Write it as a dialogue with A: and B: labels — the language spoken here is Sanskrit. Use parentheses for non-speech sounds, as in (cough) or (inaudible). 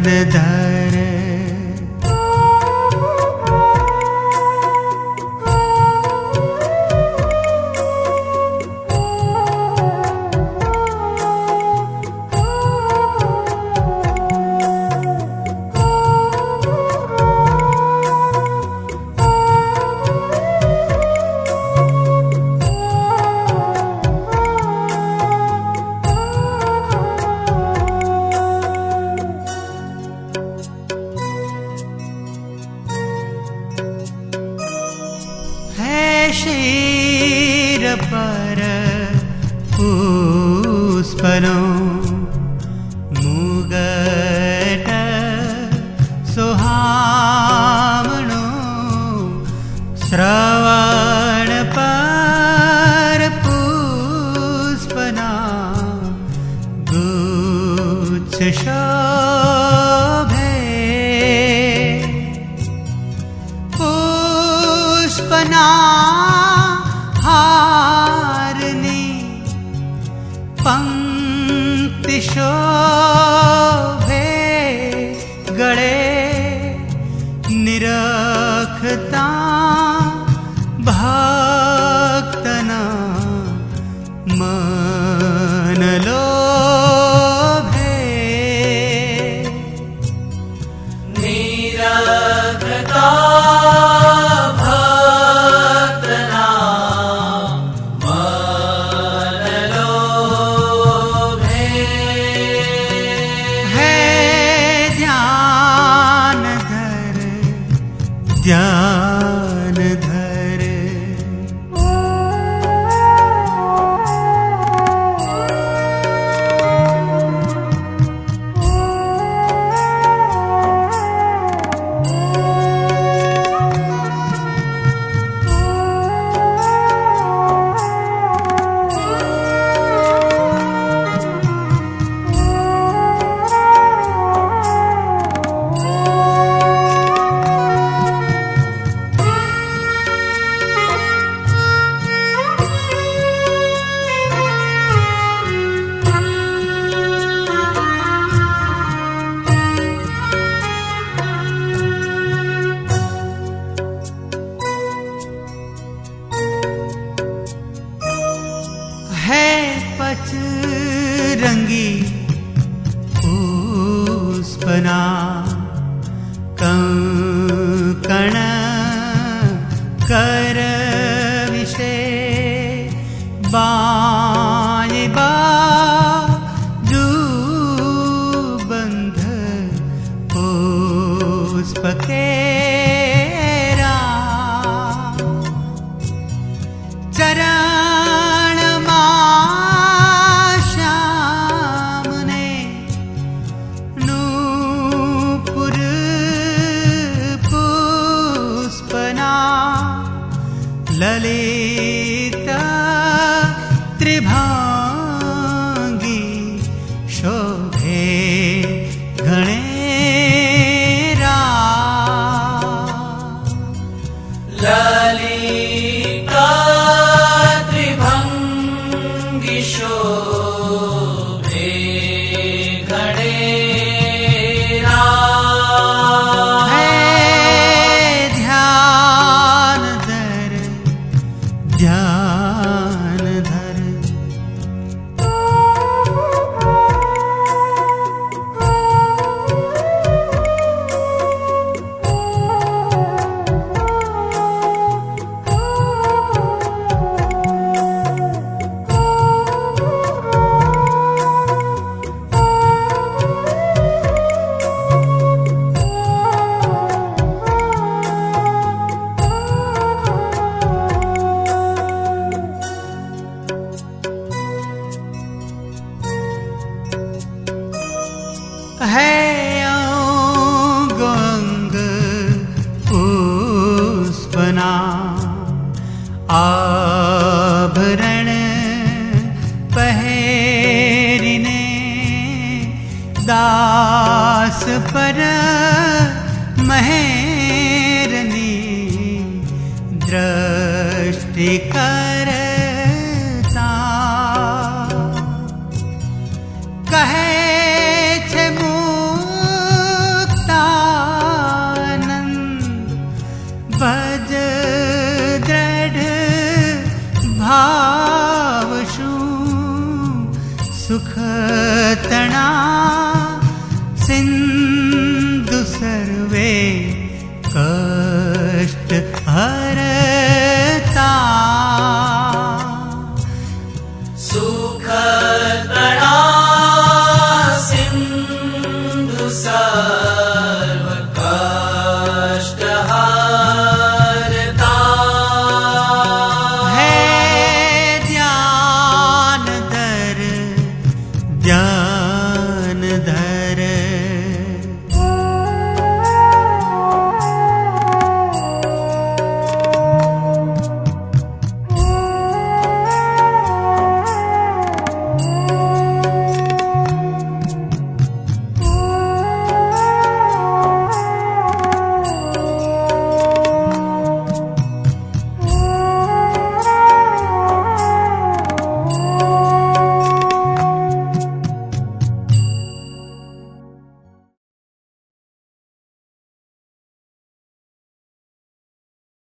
A: da शिरपर पुष्पनो मुगट सुहाणो श्राव कणे बा बा दूबन्ध पुष्पके ललिता त्रिभाङ्गी शोभे गणेरा।
B: ललिता
A: Yeah. दास पर महेरनी दृष्टि करता। कहे
B: Oh. (laughs)